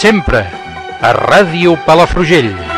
Sempre a Ràdio Palafrugell.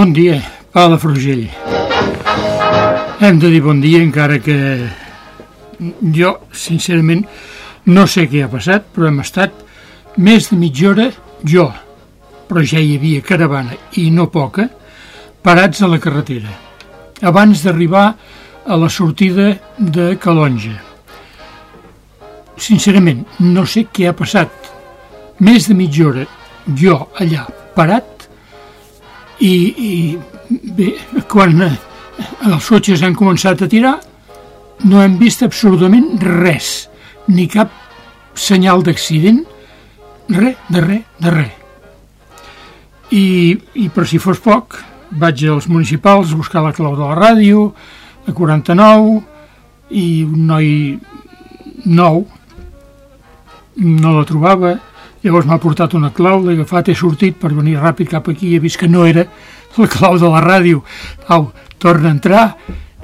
Bon dia, Palafrugell. Hem de dir bon dia encara que jo, sincerament, no sé què ha passat, però hem estat més de mitja hora, jo, però ja hi havia caravana i no poca, parats a la carretera, abans d'arribar a la sortida de Calonja. Sincerament, no sé què ha passat. Més de mitja hora, jo allà, parat, i, i bé, quan eh, els cotxes han començat a tirar, no hem vist absolutament res, ni cap senyal d'accident, res, de res, de res. I, I per si fos poc, vaig als municipals a buscar la clau de la ràdio, a 49, i un noi nou no la trobava, llavors m'ha portat una clau, l'he agafat, he sortit per venir ràpid cap aquí, he vist que no era la clau de la ràdio. Au, torna a entrar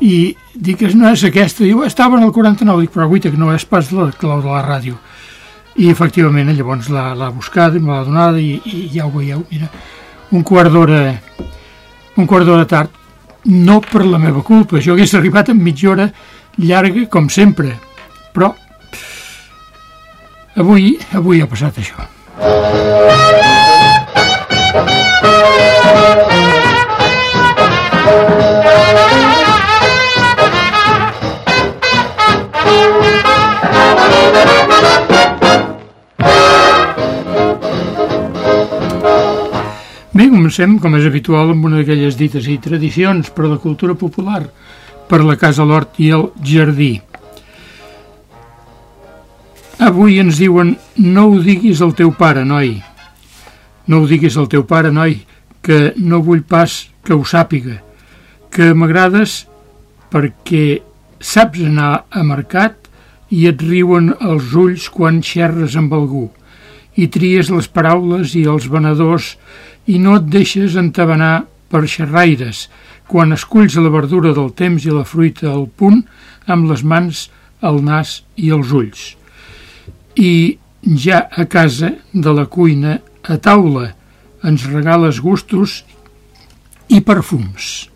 i dic no és aquesta. Diu, estava en el 49, dic, però guaita, que no és pas la clau de la ràdio. I efectivament, llavors l'ha buscada, me l'ha donada i, i ja ho veieu, mira, un quart d'hora un quart d'hora tard, no per la meva culpa, jo hagués arribat en mitja hora llarga com sempre, però avui, avui ha passat això. Bé, comencem, com és habitual, amb una d'aquelles dites i tradicions per a la cultura popular, per la casa, l'hort i el jardí. Avui ens diuen no ho diguis al teu pare, noi. No ho diguis al teu pare, noi, que no vull pas que ho sàpiga, que m'agrades perquè saps anar a mercat i et riuen els ulls quan xerres amb algú i tries les paraules i els venedors i no et deixes entabanar per xerraires quan esculls la verdura del temps i la fruita al punt amb les mans, el nas i els ulls. I ja a casa, de la cuina, a taula, ens regales gustos i perfums.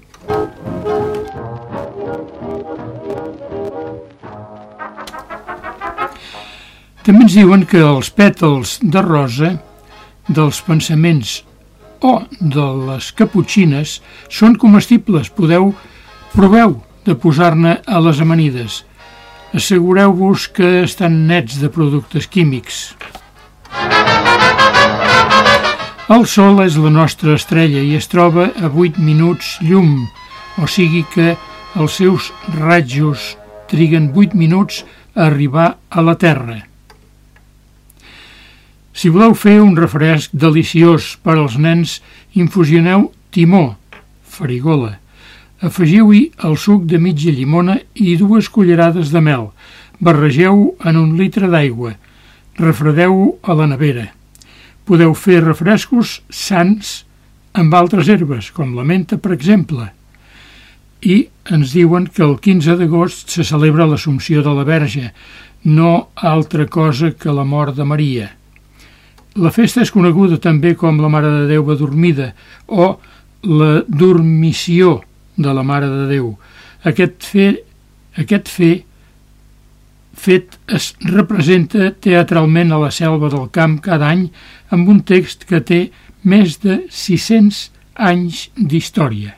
També ens diuen que els pètals de rosa dels pensaments o de les caputxines són comestibles. Podeu, proveu de posar-ne a les amanides. Assegureu-vos que estan nets de productes químics. El Sol és la nostra estrella i es troba a 8 minuts llum, o sigui que els seus ratjos triguen 8 minuts a arribar a la Terra. Si voleu fer un refresc deliciós per als nens, infusioneu timó, farigola. Afegiu-hi el suc de mitja llimona i dues cullerades de mel. Barregeu en un litre d'aigua. Refredeu a la nevera. Podeu fer refrescos sants amb altres herbes, com la menta, per exemple. I ens diuen que el 15 d'agost se celebra l'Assumpció de la Verge, no altra cosa que la mort de Maria. La festa és coneguda també com la Mare de Déu adormida o la dormició de la Mare de Déu. Aquest, fe, aquest fe, fet es representa teatralment a la selva del camp cada any amb un text que té més de 600 anys d'història.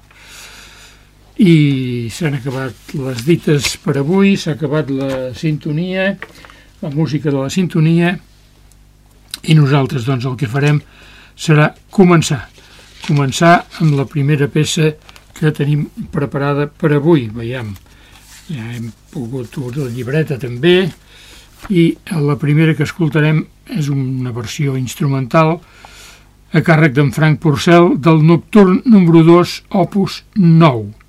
I s'han acabat les dites per avui, s'ha acabat la sintonia, la música de la sintonia, i nosaltres doncs el que farem serà començar començar amb la primera peça que tenim preparada per avui veiem ja hem pogut la llibreta també, i la primera que escoltarem és una versió instrumental a càrrec d'en Frank Porcel del Nocturn número 2, opus 9.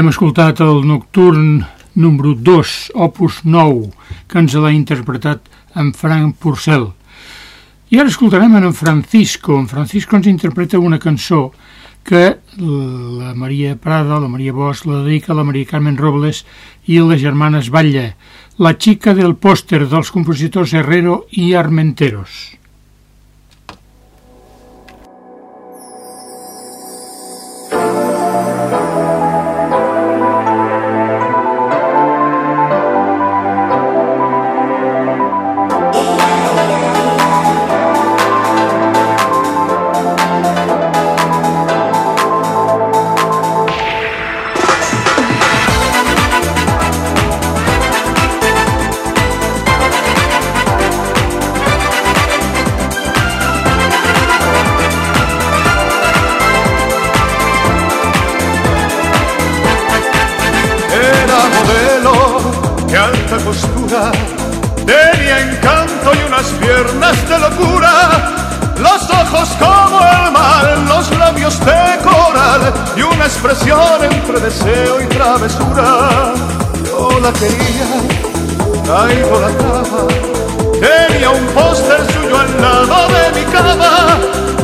Hem escoltat el nocturn número 2, opus 9, que ens l'ha interpretat en Frank Purcell. I ara escoltarem en Francisco. En Francisco ens interpreta una cançó que la Maria Prada, la Maria Bosch, la dedica a la Maria Carmen Robles i les germanes Batlle, la xica del pòster dels compositors Herrero i Armenteros. deseo y travesura. Yo la quería, la idolatraba. Tenía un póster suyo al lado de mi cama.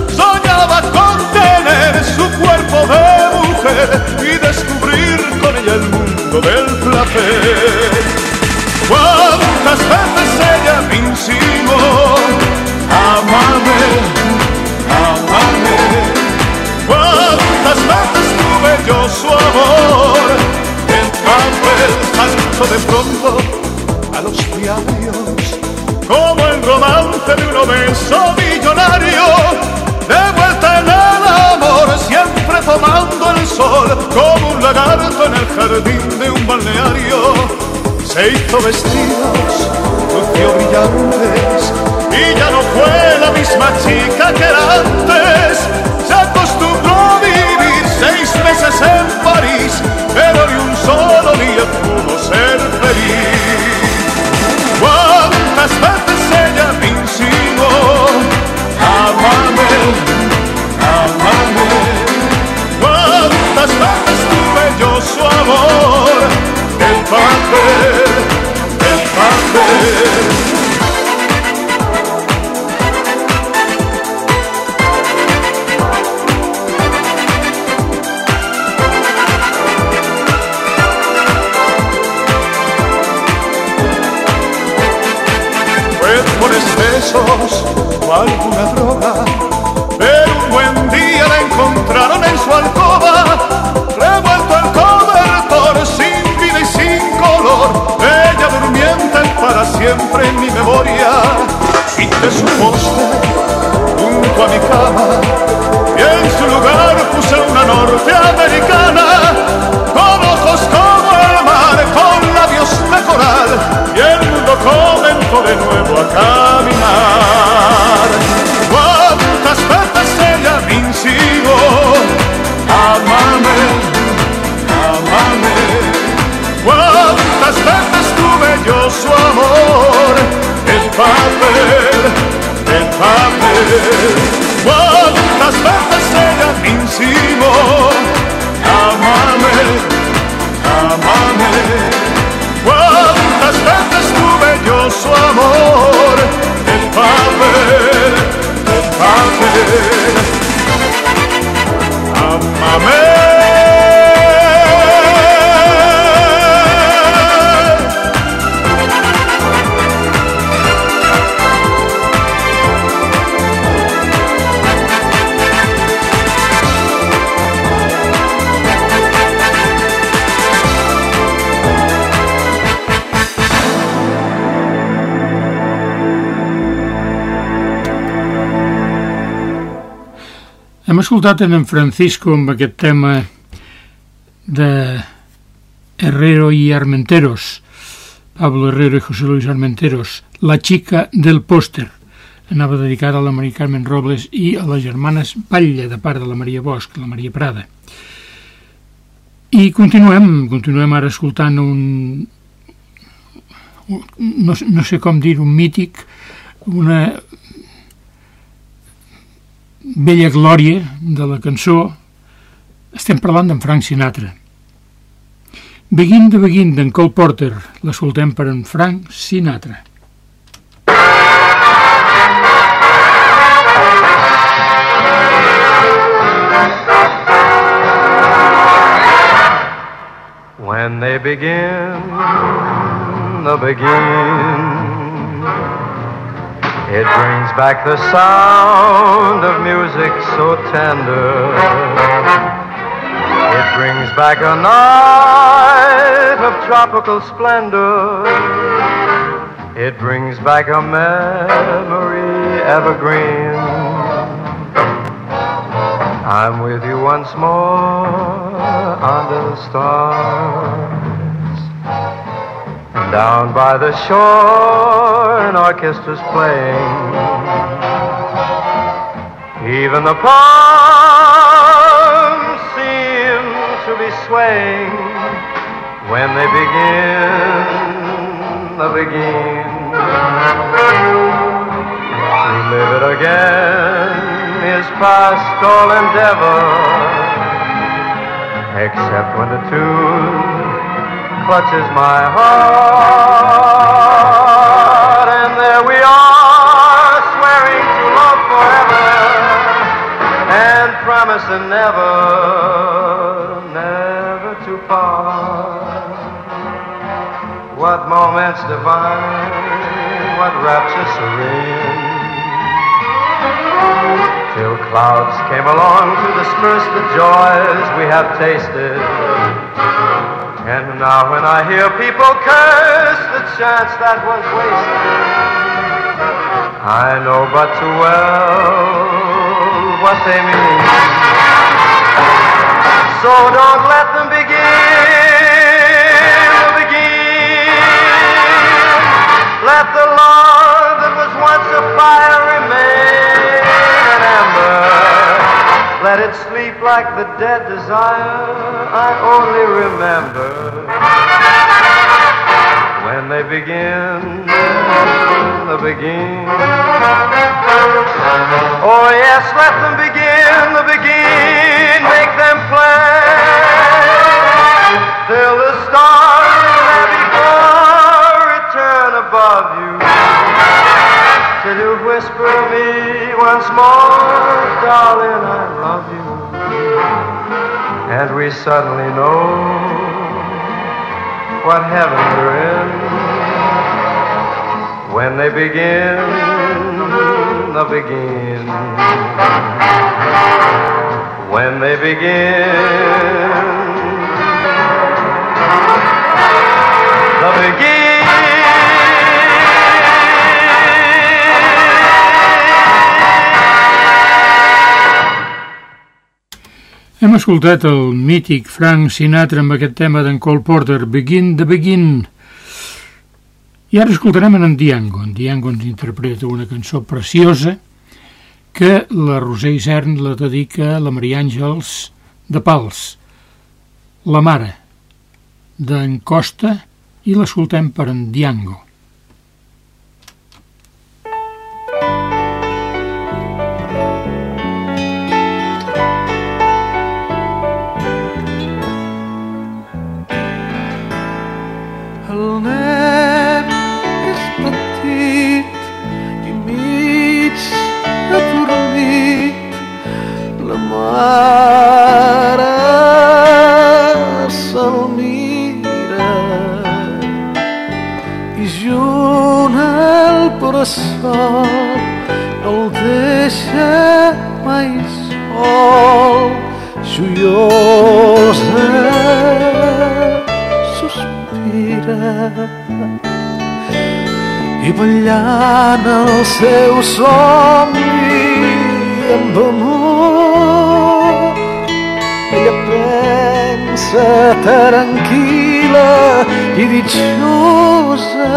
Soñaba con tener su cuerpo de mujer y descubrir con ella el mundo del placer. Cuántas veces ella me insinuó, amame. amor. Entrando el santo de pronto a los diarios como el romance de un obeso millonario. De vuelta en el amor siempre tomando el sol como un lagarto en el jardín de un balneario. Se hizo vestidos lució brillantes y ya no fue la misma chica que era antes. Se acostumbró a vivir seis meses en pero ni un solo día pudo ser feliz. ¿Cuántas veces ella me insinuó? Amame, amame. ¿Cuántas veces tuve yo su amor? El papel, el papel. besos o alguna droga. Pero un buen día la encontraron en su alcoba, revuelto el cobertor, sin vida y sin color. Ella durmiente para siempre en mi memoria. Quité su poste junto a mi cama y en su lugar puse una norteamericana con ojos como el mar, con labios de coral y el mundo con de nuevo a caminar. ¿Cuántas veces el jardín sigo? Amame, amame. ¿Cuántas veces tuve yo su amor? El papel, el papel. ¿Cuántas veces el jardín sigo? Amame, amame. Cuántas veces tuve yo su amor, el papel, el papel. Amame. Hem escoltat en Francisco amb aquest tema de Herrero i Armenteros, Pablo Herrero i José Luis Armenteros, La xica del pòster. Anava dedicada a la Maria Carmen Robles i a les germanes Palla, de part de la Maria Bosch, la Maria Prada. I continuem, continuem ara escoltant un... no, no sé com dir, un mític, una vella glòria de la cançó, estem parlant d'en Frank Sinatra. Begin de Begin d'en Cole Porter, la soltem per en Frank Sinatra. When they begin, the begin it brings back the sound of music so tender. It brings back a night of tropical splendor. It brings back a memory evergreen. I'm with you once more under the stars. Down by the shore, an orchestra's playing. Even the palms seem to be swaying when they begin the begin. Relive it again is past all endeavor, except when the tune clutches my heart, and never, never to part. What moments divine, what rapture serene till clouds came along to disperse the joys we have tasted. And now when I hear people curse the chance that was wasted, I know but too well what they mean. So don't let them begin, begin. Let the love that was once a fire remain an ember. Let it sleep like the dead desire I only remember when they begin, the begin. Oh yes, let them begin, the begin, make them play till the stars there before return above you. Till you whisper me once more, darling, I love you. And we suddenly know what heaven we're in when they begin, the begin. When they begin, the begin. Escoltat el mític Frank Sinatra amb aquest tema d'en Cole Porter, Begin the Begin. I ara escoltarem en Diango. En Diango ens interpreta una cançó preciosa que la Roser Isern la dedica a la Maria Àngels de Pals, la mare d'en Costa, i l'escoltem per en Diango. Seu somni amb amor ella pensa tranquil·la i ditxosa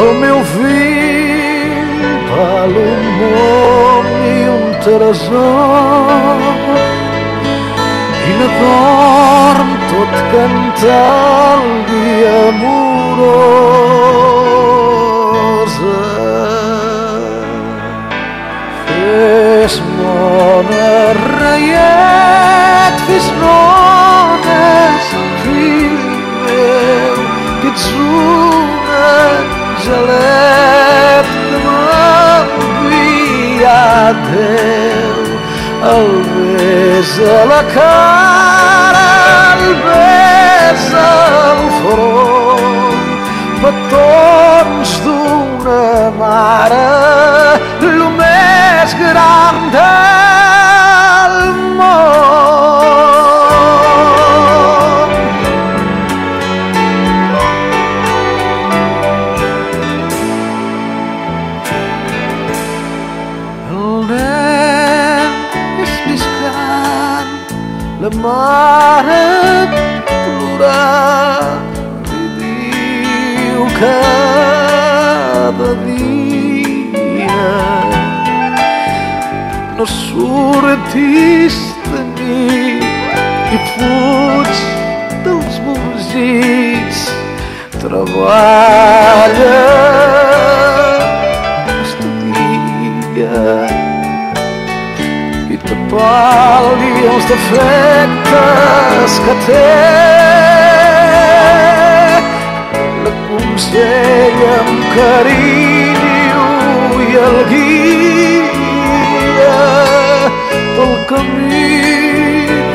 el meu fill val un món i un tresor. I la dorm tot Vismåne, rejet, vismånes, riu, dits una gelet que m'envia teu El ves a la cara, el ves al front, petons d'una mare, l'humà más grande al mundo. Dan istiskan lemah plural review cover no surtis de nit i fuig dels músics treballa estudia i te pal·li els defectes que té. L'aconsella amb carinyo i el guia pel camí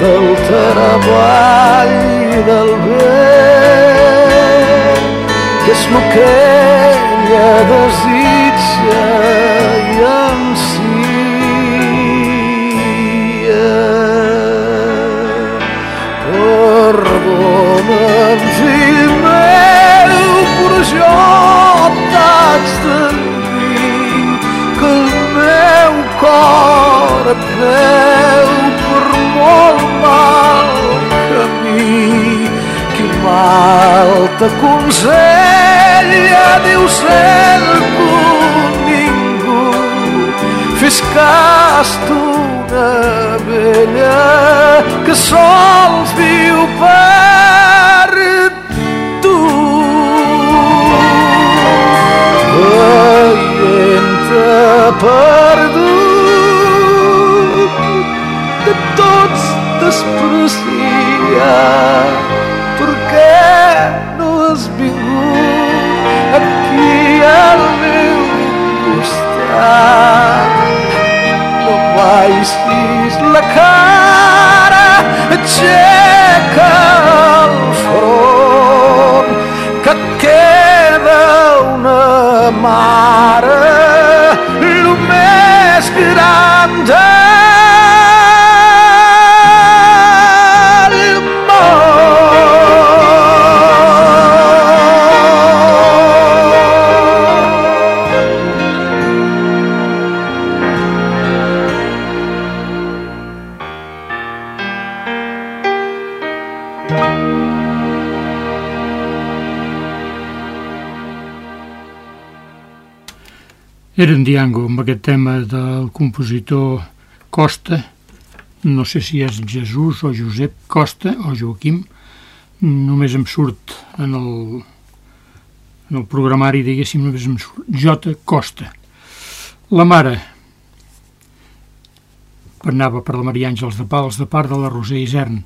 del treball i del bé que és el que ella desitja i ansia. Perdona'm, veu per molt mal camí. Qui mal t'aconsella, diu sento ningú. Fes cas d'una vella que sols viu per tu. Veient-te perdut, via perché nos vingù a chi aveu gustat no mais fiz la cara Era en Diango amb aquest tema del compositor Costa, no sé si és Jesús o Josep Costa o Joaquim, només em surt en el, en el programari, diguéssim, només em surt J. Costa. La mare anava per la Maria Àngels de Pals de part de la Roser Isern.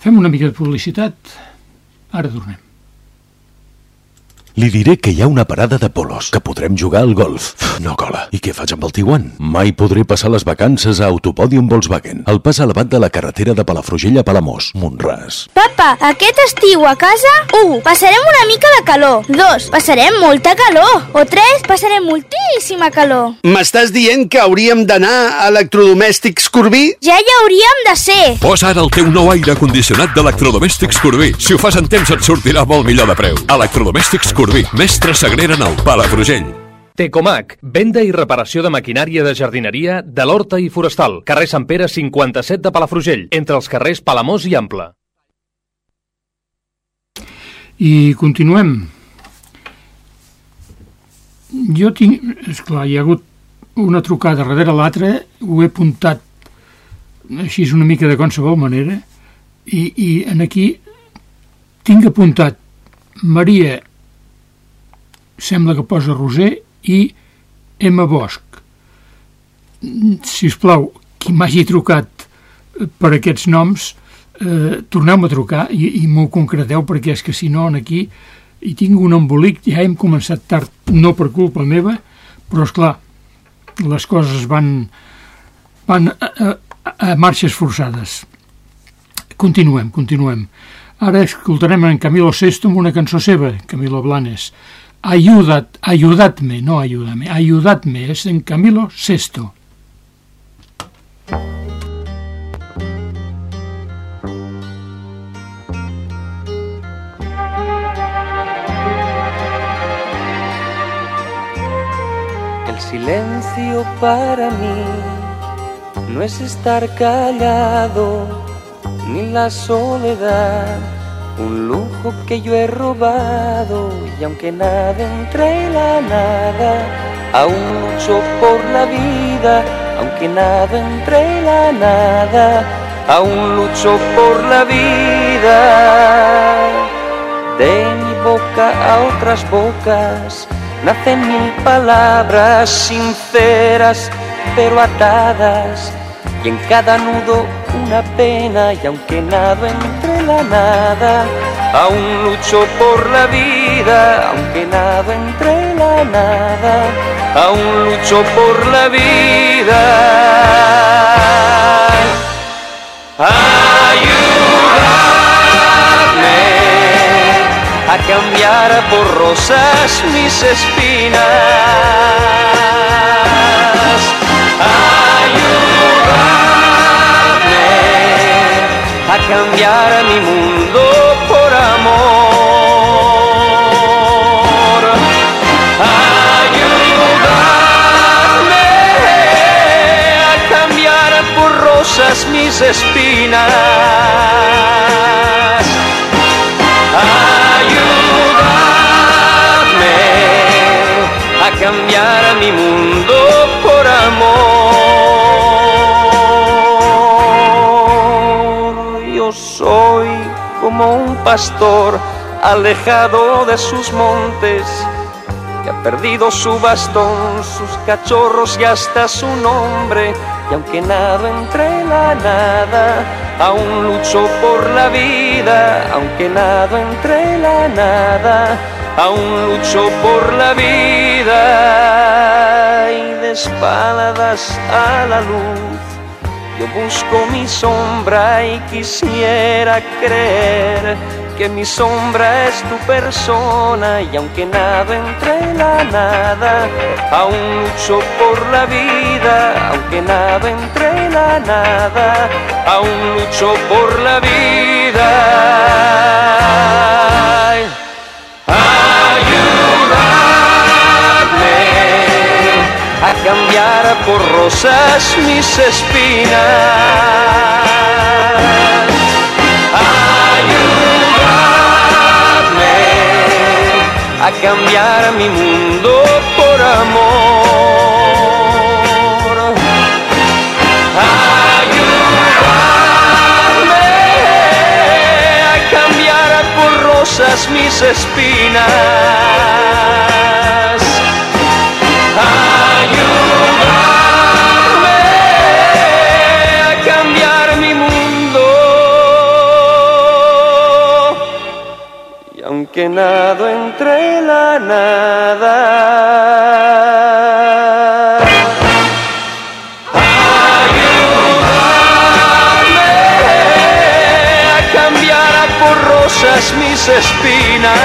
Fem una mica de publicitat, ara tornem. Li diré que hi ha una parada de polos, que podrem jugar al golf. No cola. I què faig amb el Tiguan? Mai podré passar les vacances a Autopòdium Volkswagen, al pas elevat de la carretera de Palafrugell a Palamós, Montràs. Papa, aquest estiu a casa, 1. Passarem una mica de calor. 2. Passarem molta calor. O 3. Passarem moltíssima calor. M'estàs dient que hauríem d'anar a Electrodomèstics Corbí? Ja hi hauríem de ser. Posa ara el teu nou aire condicionat d'Electrodomèstics Corbí. Si ho fas en temps et sortirà molt millor de preu. Electrodomèstics Corbí, mestre Sagrera Nou, Palafrugell. Tecomac, venda i reparació de maquinària de jardineria de l'Horta i Forestal, carrer Sant Pere 57 de Palafrugell, entre els carrers Palamós i Ample. I continuem. Jo tinc... Esclar, hi ha hagut una trucada darrere l'altra, ho he apuntat així és una mica de qualsevol manera, i, i en aquí tinc apuntat Maria, sembla que posa Roser, i Emma Bosch. Si us plau, qui m'hagi trucat per aquests noms, eh, torneu-me a trucar i, i m'ho concreteu perquè és que si no aquí hi tinc un embolic, ja hem començat tard, no per culpa meva, però és clar, les coses van, van a, a, a marxes forçades. Continuem, continuem. Ara escoltarem en Camilo Sesto amb una cançó seva, Camilo Blanes. Ayudat, ayudadme, no ayúdame, ayudadme, és en Camilo Sesto. El silencio para mí no es estar callado, ni la soledad, un lujo que yo he robado, y aunque nada entre la nada, aún lucho por la vida, aunque nada entre la nada, aún lucho por la vida. De mi boca a otras bocas nacen mil palabras sinceras pero atadas y en cada nudo una pena y aunque nado entre la nada aún lucho por la vida aunque nado entre la nada aún lucho por la vida ayúdame a cambiar por rosas mis espinas. Ayúdame a cambiar mi mundo por amor. Ayúdame a cambiar por rosas mis espinas. Ayúdame a cambiar mi mundo pastor alejado de sus montes que ha perdido su bastón, sus cachorros y hasta su nombre. Y aunque nado entre la nada, aún lucho por la vida. Aunque nado entre la nada, aún lucho por la vida. Y de espaldas a la luz, yo busco mi sombra y quisiera creer que mi sombra es tu persona y aunque nada entre la nada, aún lucho por la vida, aunque nada entre la nada, aún lucho por la vida. Por rosas mis espinas. Ayúdame a cambiar mi mundo por amor. Ayúdame a cambiar por rosas mis espinas. Aunque nado entre la nada. Ayúdame a cambiar por rosas mis espinas.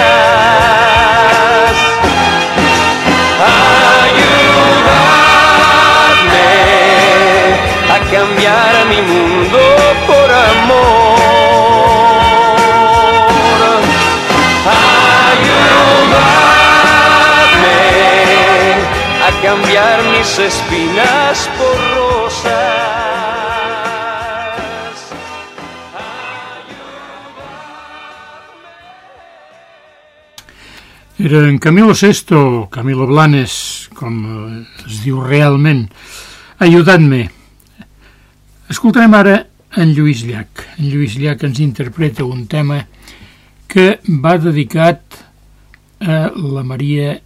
Mis espinas por rosas. Era en Camilo Sesto, Camilo Blanes, com eh, es diu realment. Ajudant-me. Escoltarem ara en Lluís Llach. En Lluís Llach ens interpreta un tema que va dedicat a la Maria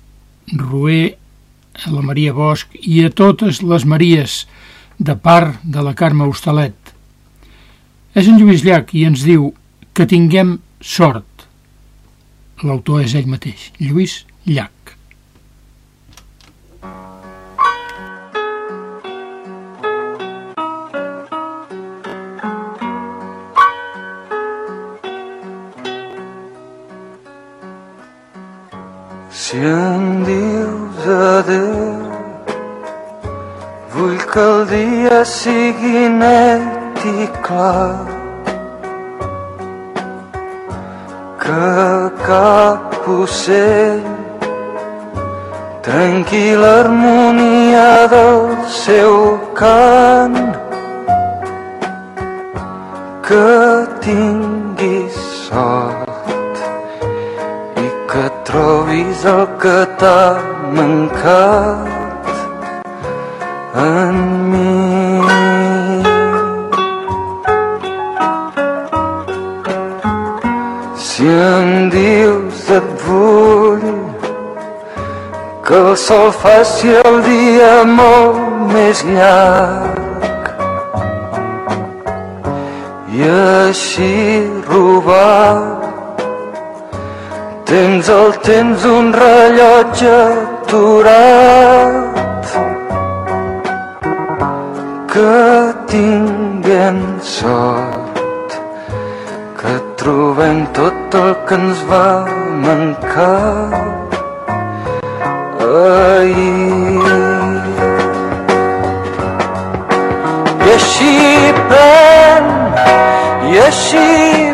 Rué, a la Maria Bosch i a totes les Maries de part de la Carme Hostalet. És en Lluís Llach i ens diu que tinguem sort. L'autor és ell mateix, Lluís Llach. Yeah adeu, vull que el dia sigui net i clar. Que cap ocell trenqui l'harmonia del seu cant. Que tinguis trobis el que t'ha mancat en mi. Si em dius et vull que el sol faci el dia molt més llarg i així robar tens el temps un rellotge aturat que tinguem sort que trobem tot el que ens va mancar ahir. I així pren i així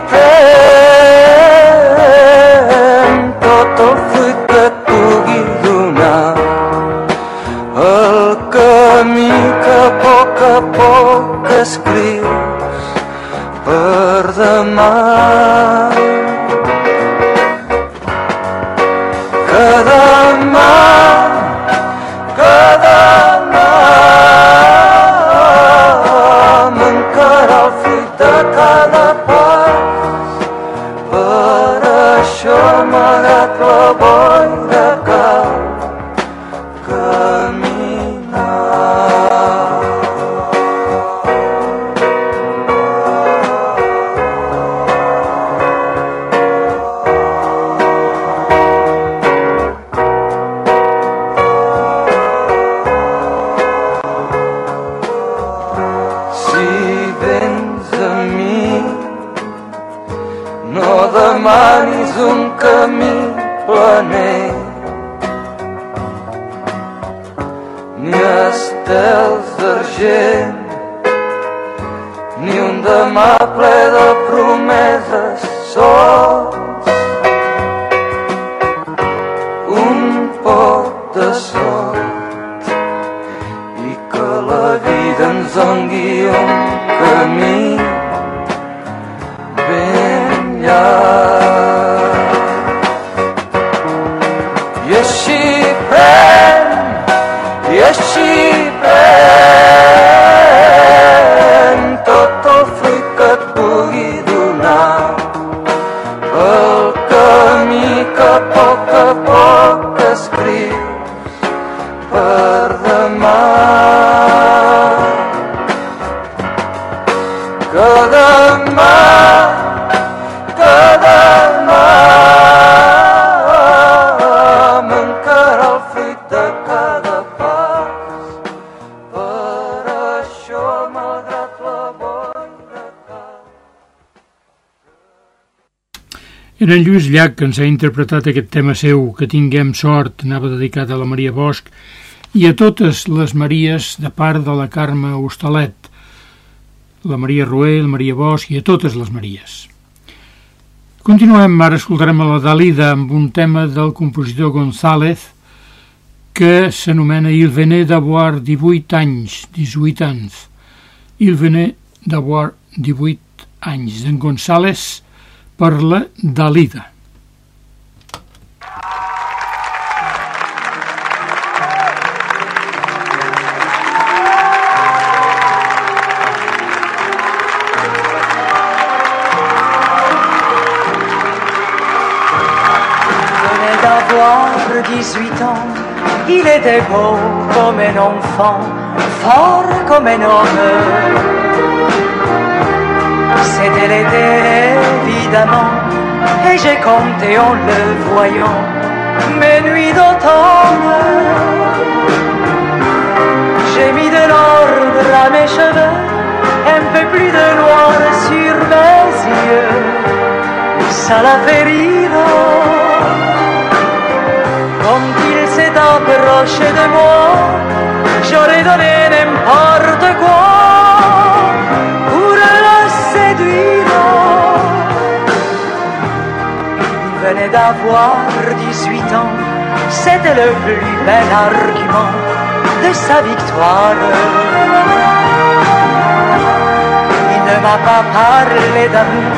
pren 这是 Era en Lluís Llach que ens ha interpretat aquest tema seu, que tinguem sort, anava dedicat a la Maria Bosch, i a totes les Maries de part de la Carme Hostalet, la Maria Rué, la Maria Bosch i a totes les Maries. Continuem, ara escoltarem a la Dalida amb un tema del compositor González que s'anomena Il venait d'avoir 18 anys, 18 anys. Il venait d'avoir 18 anys, d'en González per la Dalida. d'avoir 18 ans. Il était beau comme un enfant, fort comme un homme. C'était l'été, évidemment, et j'ai compté en le voyant mes nuits d'automne. J'ai mis de l'ordre à mes cheveux, un peu plus de noir sur mes yeux. Ça l'a fait rire s'approcher de moi, j'aurais donné n'importe quoi d'avoir 18 ans, c'était le plus bel argument de sa victoire. Il ne m'a pas parlé d'amour,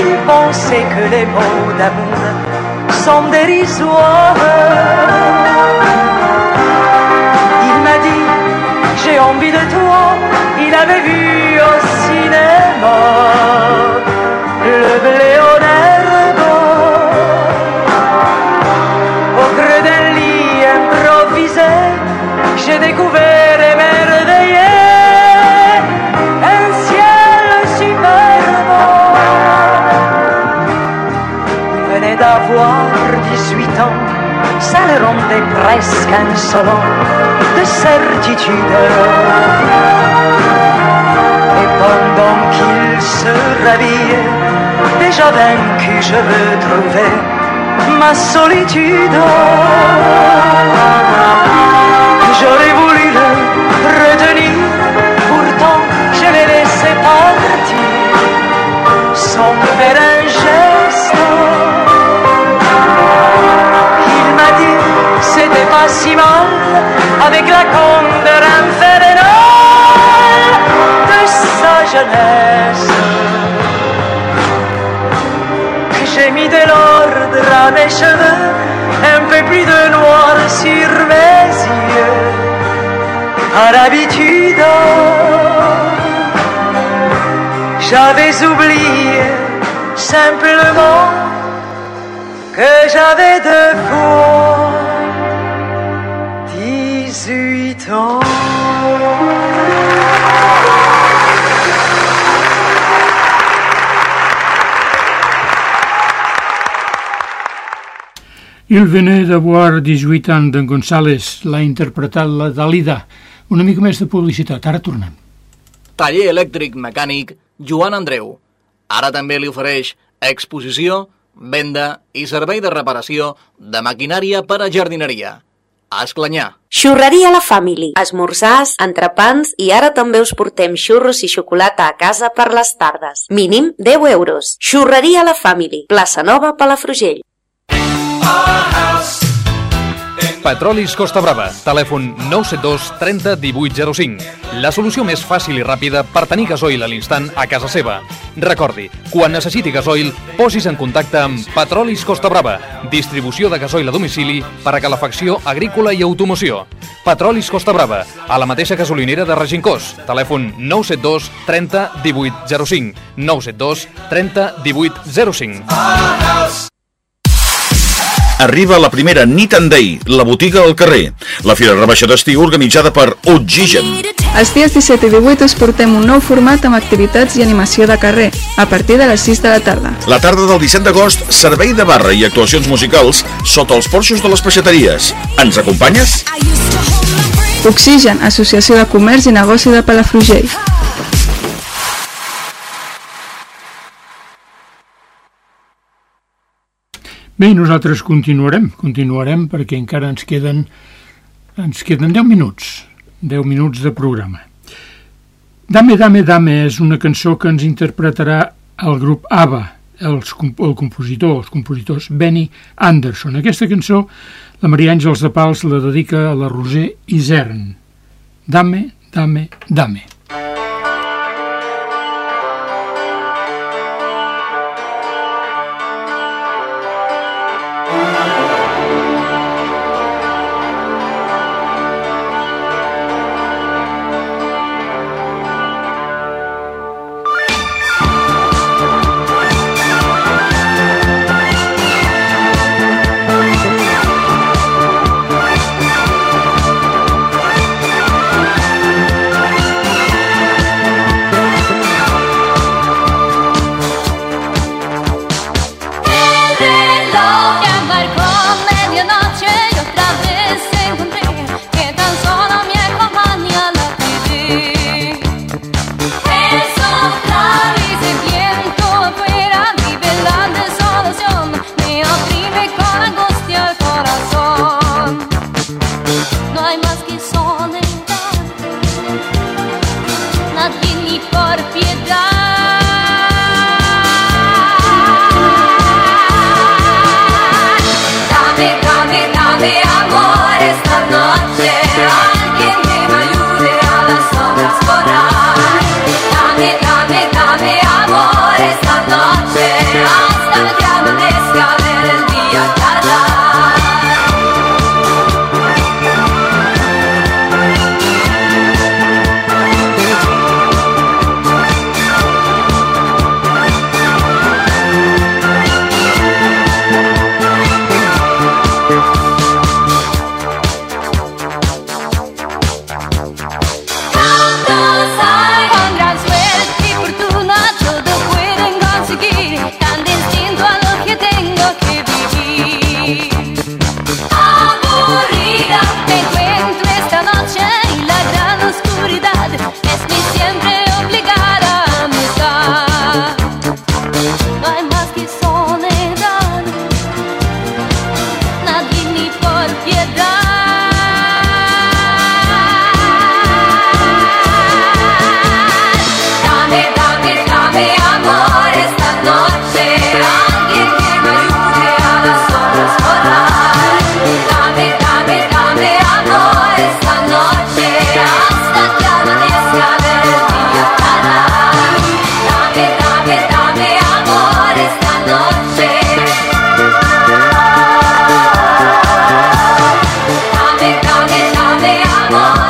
il pensait que les mots d'amour sont dérisoires. Il m'a dit, j'ai envie de toi, il avait vu au cinéma le blé j'ai découvert émerveillé un ciel superbe. Il venait d'avoir 18 ans, ça le rendait presque insolent de certitude. Et pendant qu'il se rhabillait, déjà vaincu, je retrouvais ma solitude. J'aurais voulu le retenir, pourtant je l'ai laissé partir sans faire un geste. Il m'a dit c'était pas si mal avec la candeur infernale de sa jeunesse. J'ai mis de l'ordre à mes cheveux, un peu plus de noir sur mes. Par habitude, j'avais oublié simplement que j'avais de quoi 18 ans. Il venait d'avoir 18 anys d'en González, l'ha interpretat la Dalida. Una mica més de publicitat, ara tornem. Taller elèctric mecànic Joan Andreu. Ara també li ofereix exposició, venda i servei de reparació de maquinària per a jardineria. A Esclanyà. Xurreria La Family. Esmorzars, entrepans i ara també us portem xurros i xocolata a casa per les tardes. Mínim 10 euros. Xurreria La Family. Plaça Nova, Palafrugell. Petrolis Costa Brava. Telèfon 972 30 18 05. La solució més fàcil i ràpida per tenir gasoil a l'instant a casa seva. Recordi, quan necessiti gasoil, posis en contacte amb Petrolis Costa Brava. Distribució de gasoil a domicili per a calefacció agrícola i automoció. Petrolis Costa Brava, a la mateixa gasolinera de Regincós. Telèfon 972 30 18 05. 972 30 18 05. Arriba la primera Nit and Day, la botiga al carrer. La fira rebaixa d'estiu organitzada per Oxigen. Els dies 17 i 18 us portem un nou format amb activitats i animació de carrer, a partir de les 6 de la tarda. La tarda del 17 d'agost, servei de barra i actuacions musicals sota els porxos de les peixateries. Ens acompanyes? Oxigen, Associació de Comerç i Negoci de Palafrugell. Bé, nosaltres continuarem, continuarem perquè encara ens queden, ens queden 10 minuts, 10 minuts de programa. Dame, dame, dame és una cançó que ens interpretarà el grup ABBA, els, el compositor, els compositors Benny Anderson. Aquesta cançó la Maria Àngels de Pals la dedica a la Roser Isern. Dame, dame, dame.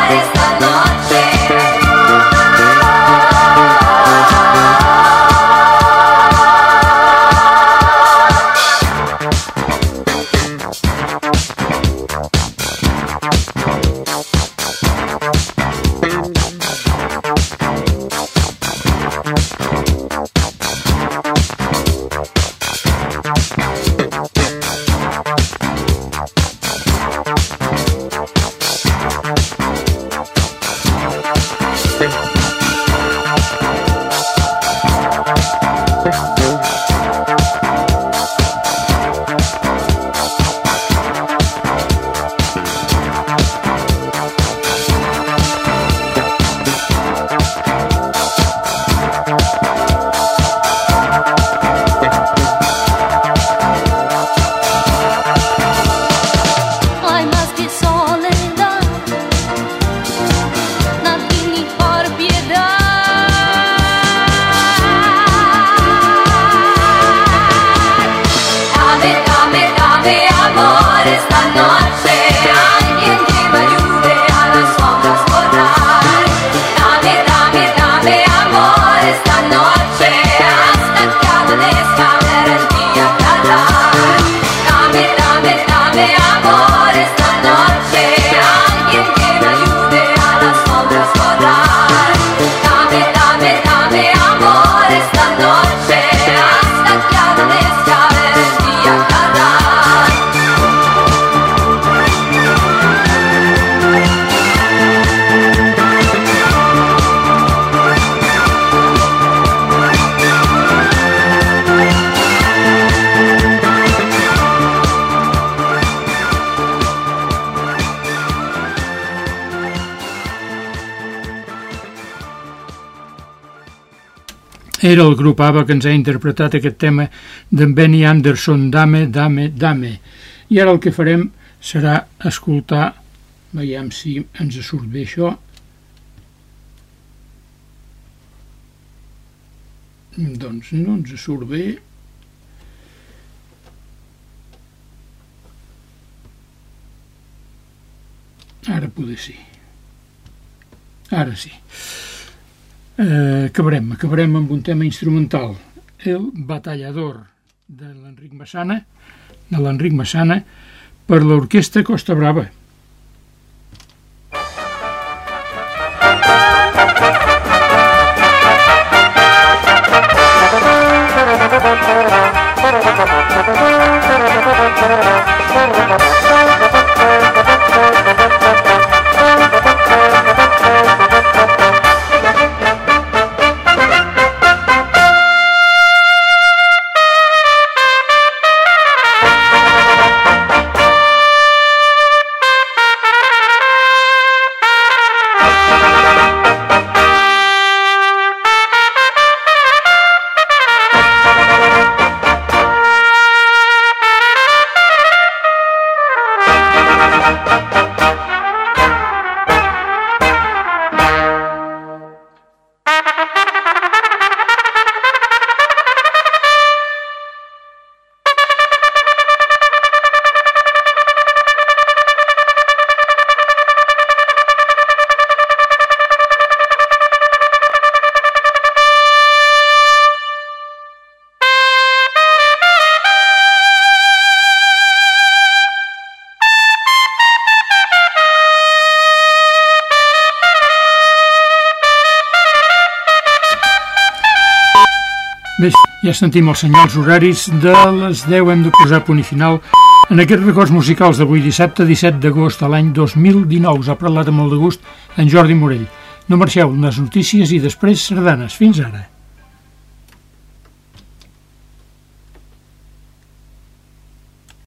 está todo. Era el grup ABBA que ens ha interpretat aquest tema d'en Benny Anderson, Dame, Dame, Dame. I ara el que farem serà escoltar, veiem si ens surt bé això, doncs no ens surt bé, ara poder sí. Ara sí eh, acabarem, acabarem amb un tema instrumental, el batallador de l'Enric Massana, de l'Enric Massana, per l'orquestra Costa Brava. Bé, ja sentim els senyals horaris de les 10 hem de posar punt i final en aquests records musicals d'avui dissabte 17 d'agost de l'any 2019 us ha parlat amb molt de gust en Jordi Morell. No marxeu, les notícies i després sardanes, fins ara